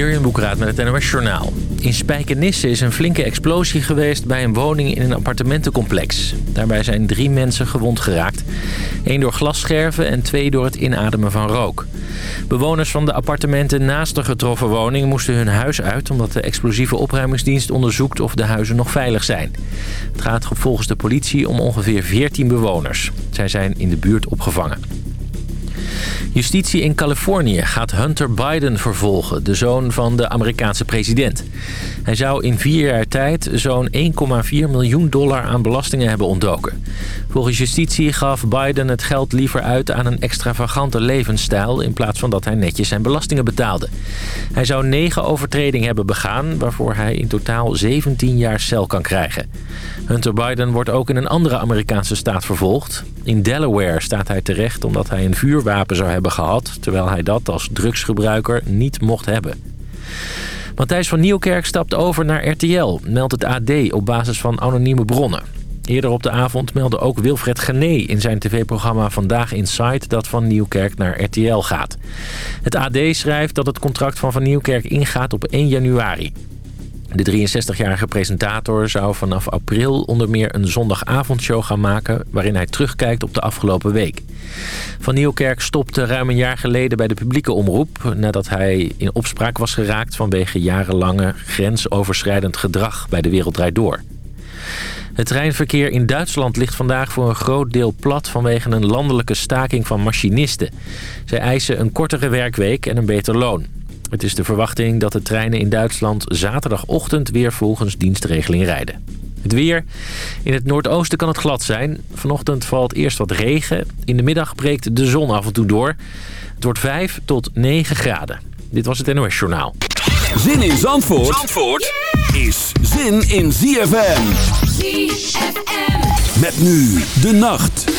Jurjen Boekraat met het NOS Journaal. In Spijkenisse is een flinke explosie geweest bij een woning in een appartementencomplex. Daarbij zijn drie mensen gewond geraakt. één door glasscherven en twee door het inademen van rook. Bewoners van de appartementen naast de getroffen woning moesten hun huis uit... omdat de explosieve opruimingsdienst onderzoekt of de huizen nog veilig zijn. Het gaat volgens de politie om ongeveer 14 bewoners. Zij zijn in de buurt opgevangen. Justitie in Californië gaat Hunter Biden vervolgen, de zoon van de Amerikaanse president. Hij zou in vier jaar tijd zo'n 1,4 miljoen dollar aan belastingen hebben ontdoken. Volgens justitie gaf Biden het geld liever uit aan een extravagante levensstijl... in plaats van dat hij netjes zijn belastingen betaalde. Hij zou negen overtredingen hebben begaan... waarvoor hij in totaal 17 jaar cel kan krijgen. Hunter Biden wordt ook in een andere Amerikaanse staat vervolgd. In Delaware staat hij terecht omdat hij een vuurwapen wapen zou hebben gehad... terwijl hij dat als drugsgebruiker niet mocht hebben. Matthijs van Nieuwkerk stapt over naar RTL, meldt het AD op basis van anonieme bronnen. Eerder op de avond meldde ook Wilfred Gené in zijn tv-programma Vandaag Inside dat Van Nieuwkerk naar RTL gaat. Het AD schrijft dat het contract van Van Nieuwkerk ingaat op 1 januari. De 63-jarige presentator zou vanaf april onder meer een zondagavondshow gaan maken... waarin hij terugkijkt op de afgelopen week. Van Nieuwkerk stopte ruim een jaar geleden bij de publieke omroep... nadat hij in opspraak was geraakt vanwege jarenlange grensoverschrijdend gedrag bij De Wereld Draait Door. Het treinverkeer in Duitsland ligt vandaag voor een groot deel plat vanwege een landelijke staking van machinisten. Zij eisen een kortere werkweek en een beter loon. Het is de verwachting dat de treinen in Duitsland zaterdagochtend weer volgens dienstregeling rijden. Het weer. In het noordoosten kan het glad zijn. Vanochtend valt eerst wat regen. In de middag breekt de zon af en toe door. Het wordt 5 tot 9 graden. Dit was het NOS Journaal. Zin in Zandvoort, Zandvoort is zin in ZFM. ZFM. Met nu de nacht.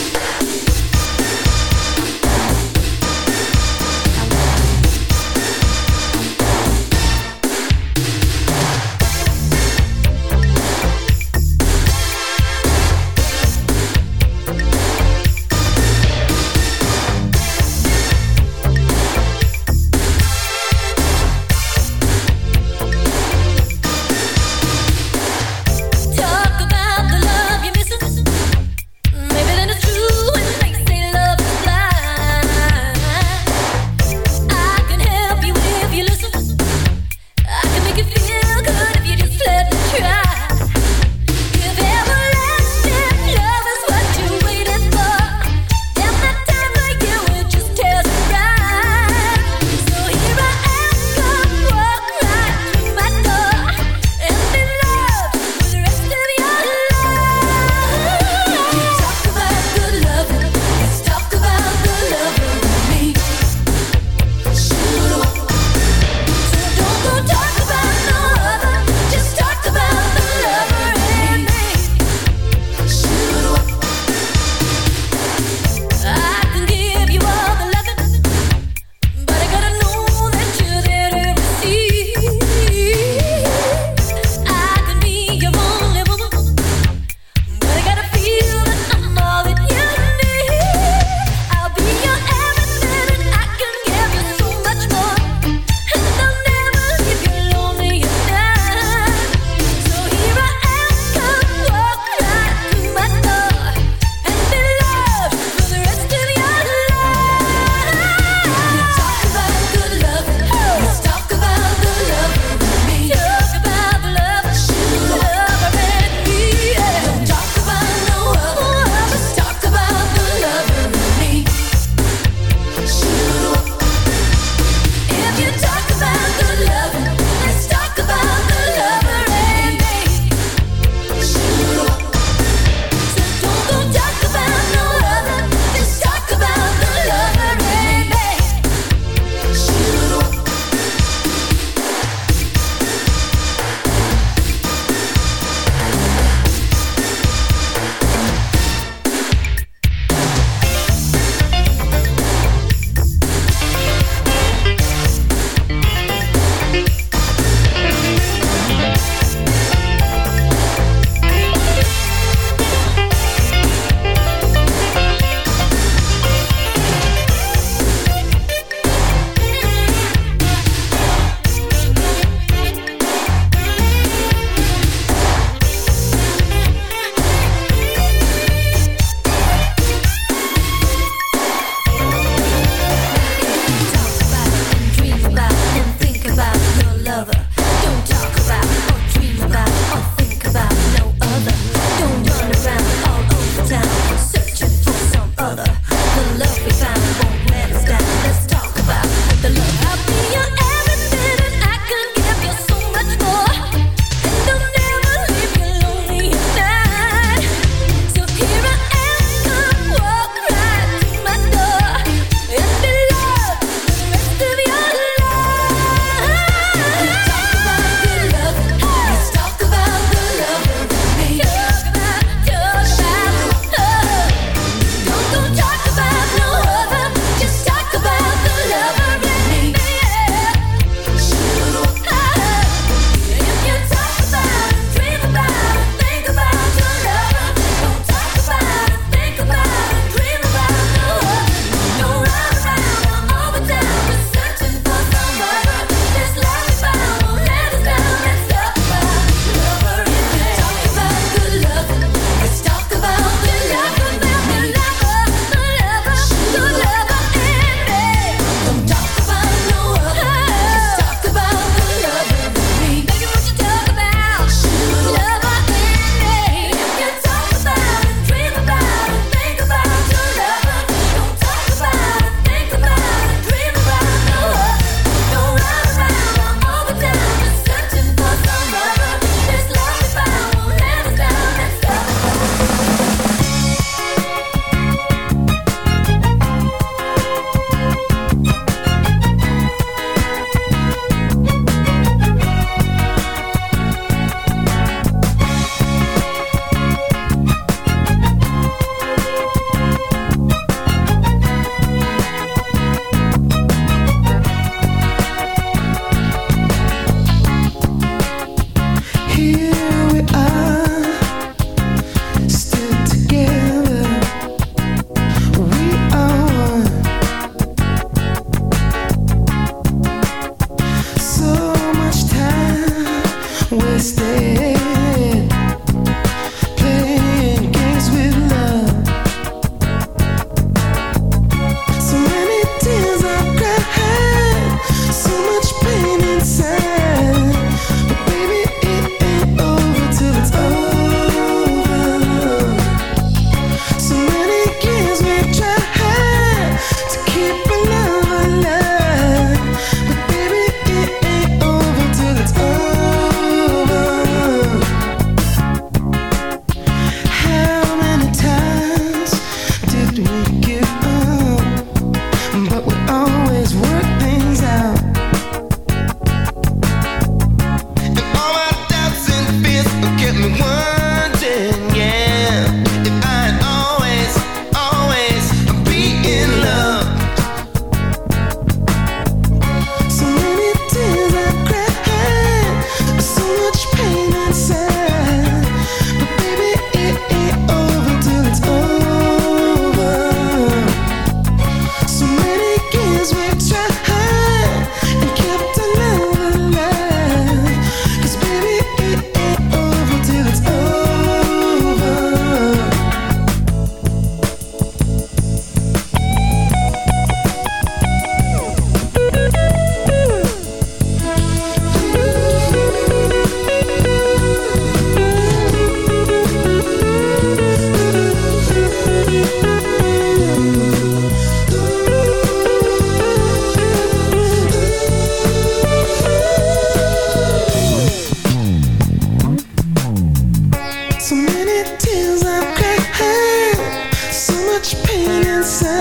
such pain inside.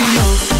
know.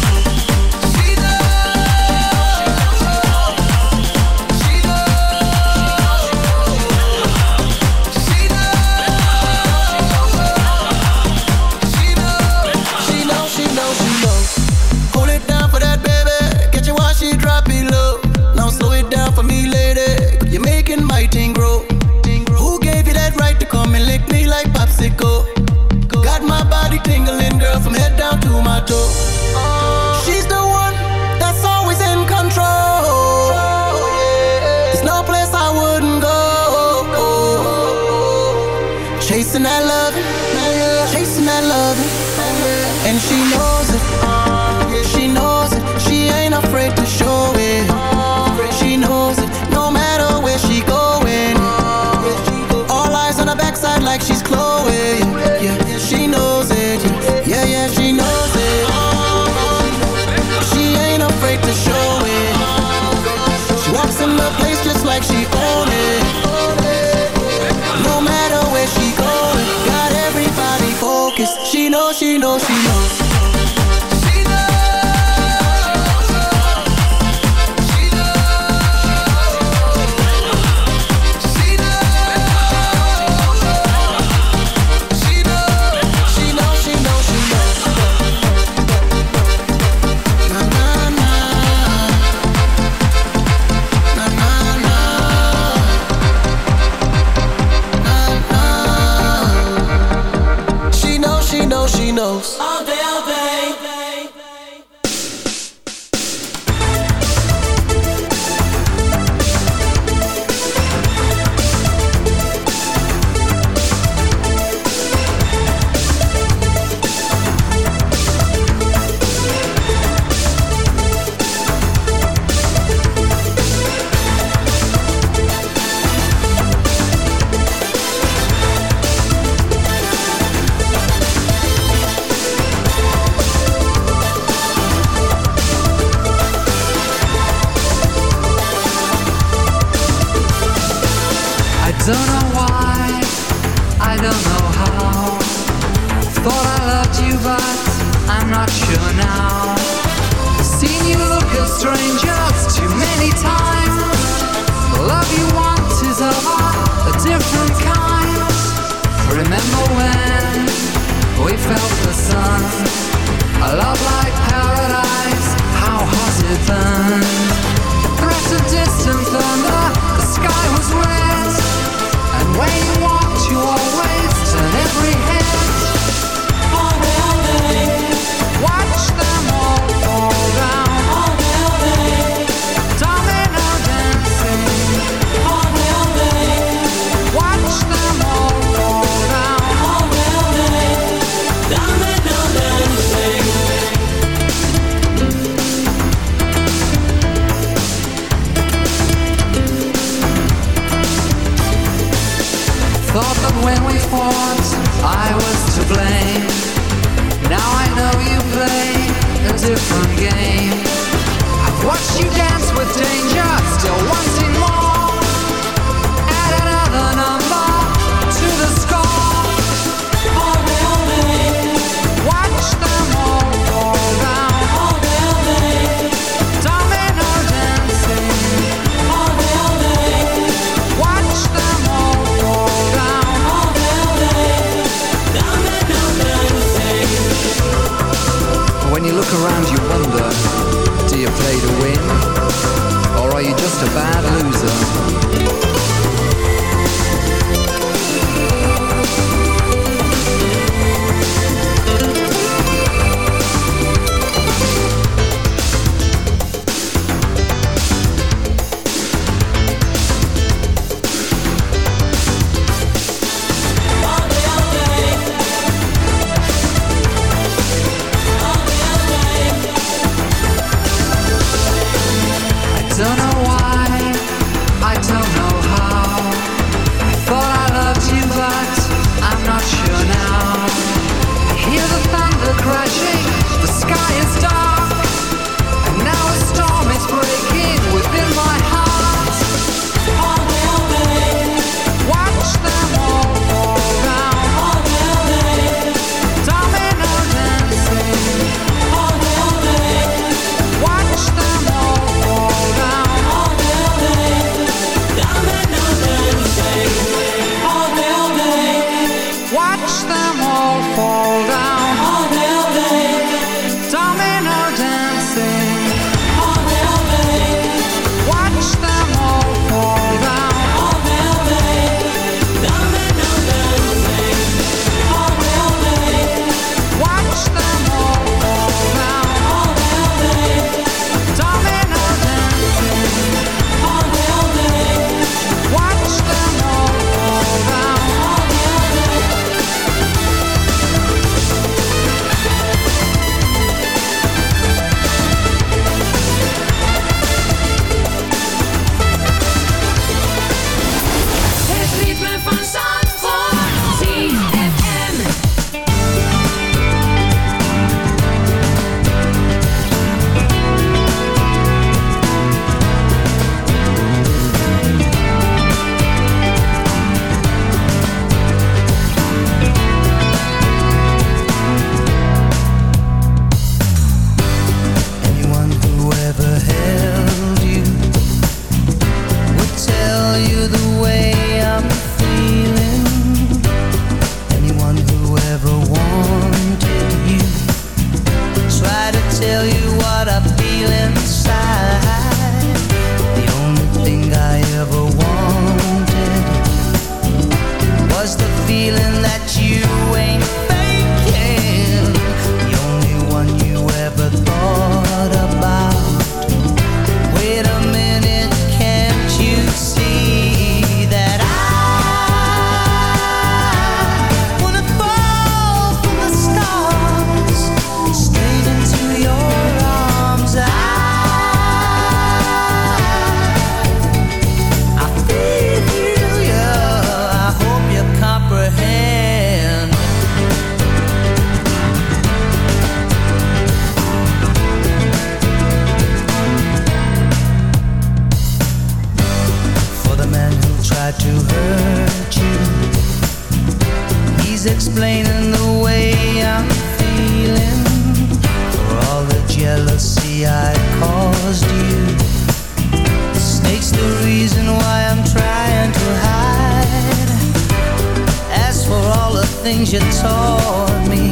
I caused you Snake's the reason why I'm trying to hide As for all the things you taught me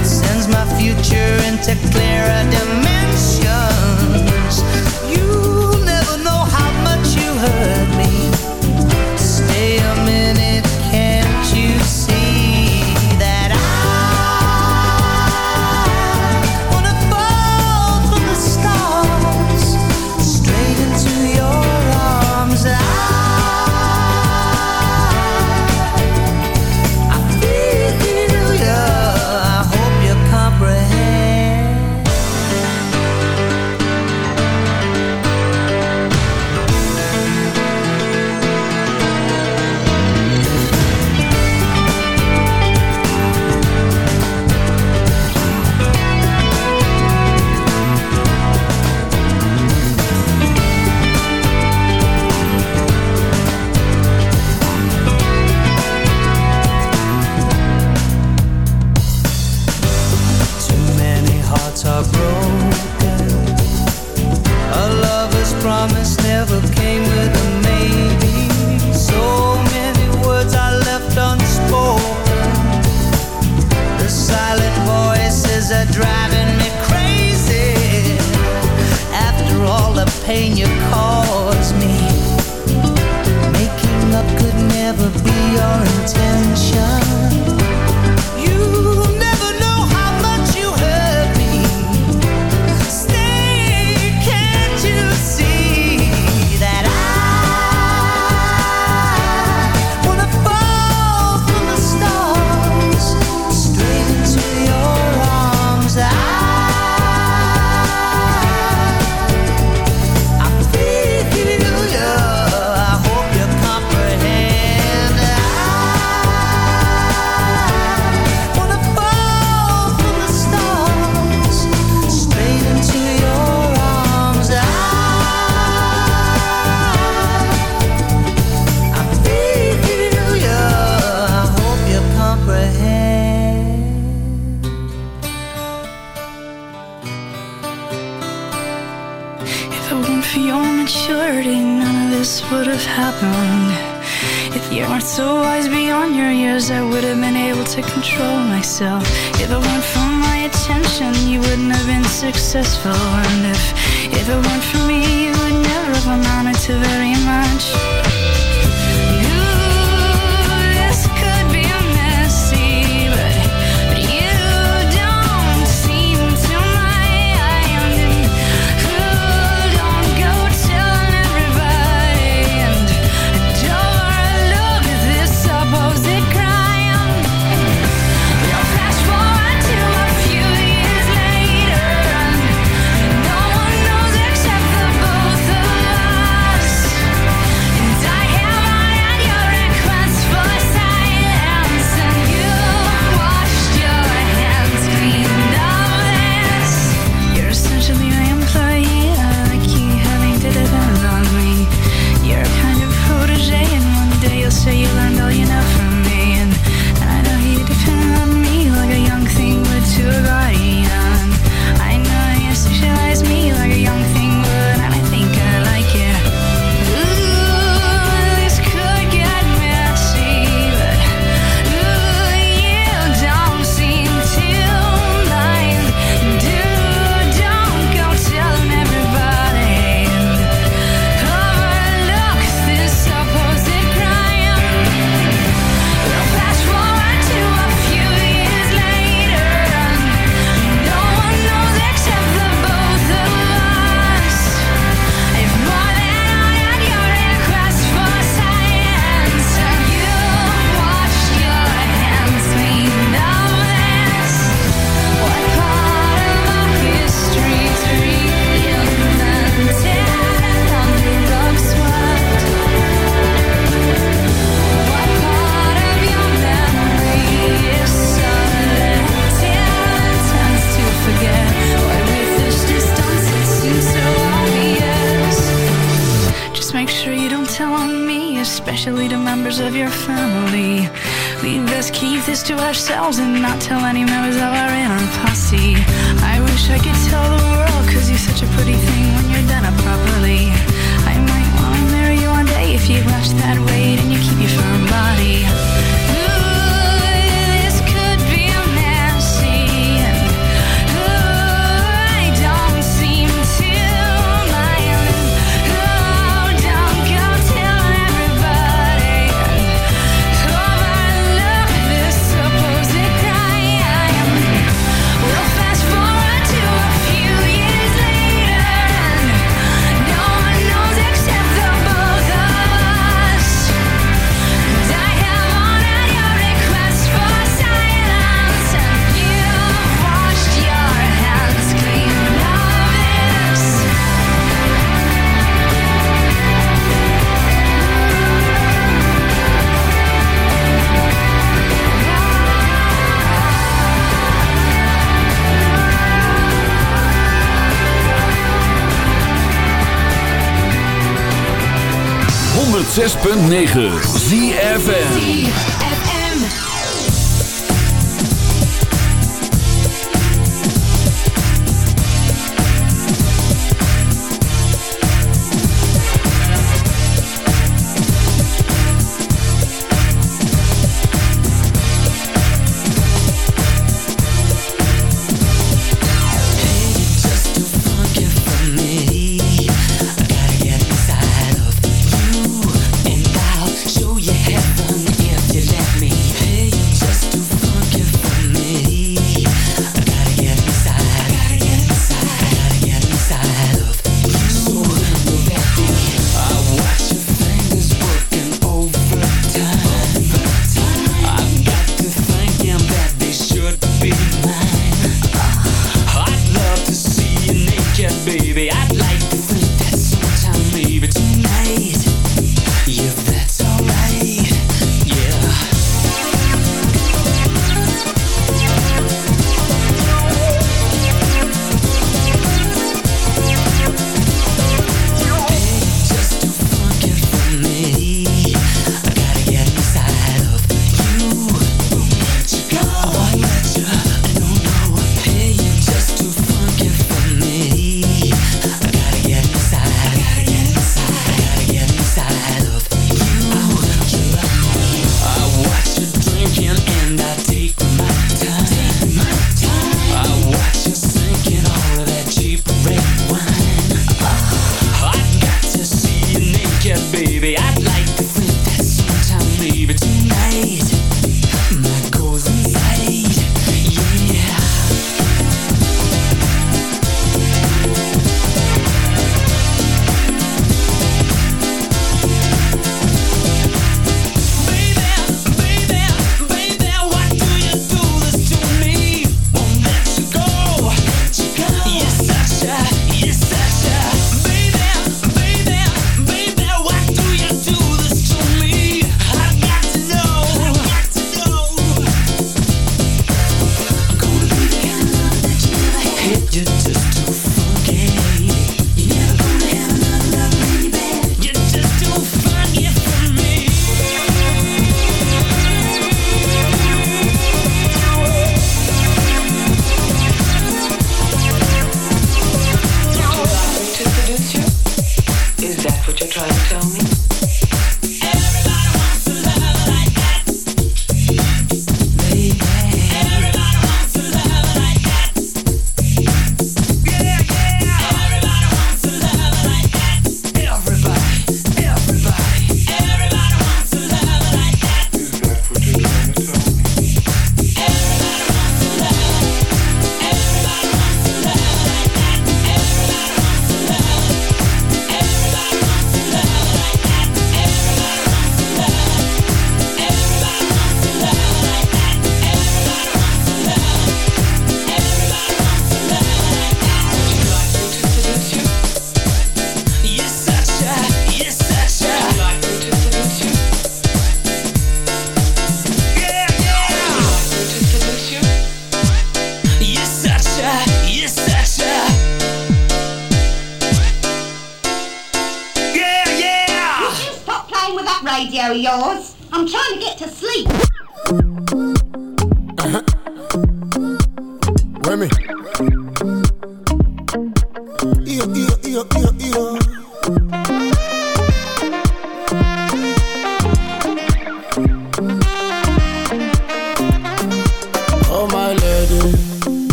It sends my future into 106.9 ZFN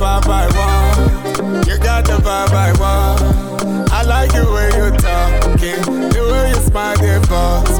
vibe I want. You got the vibe I want. I like the way you are talking, the way you smile, the boss.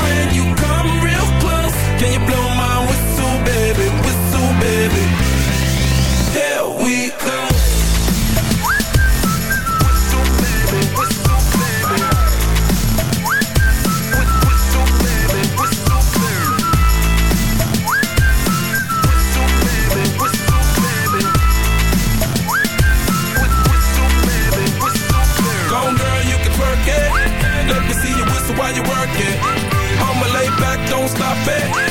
don't stop it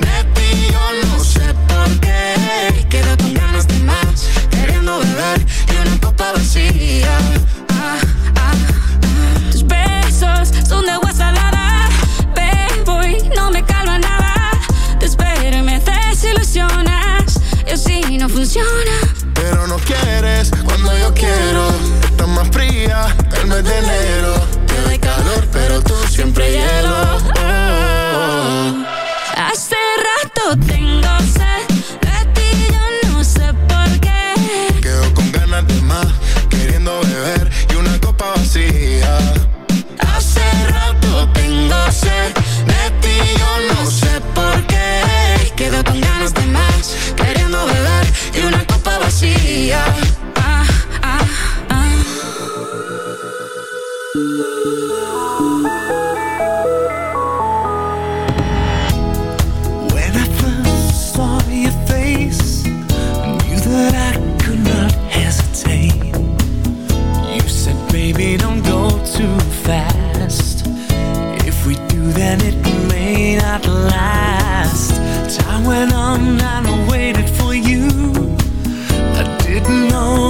me pillo, no sé por qué. Y quedo con ganas de más, queriendo beber y una copa vacía. Ah, ah, ah. Tus besos son de agua salada. Ven, voy, no me calma nada. Te espero y me desilusionas. Y así no funciona. Pero no quieres cuando yo quiero. Estás más fría el mes de enero at last Time went on and I waited for you I didn't know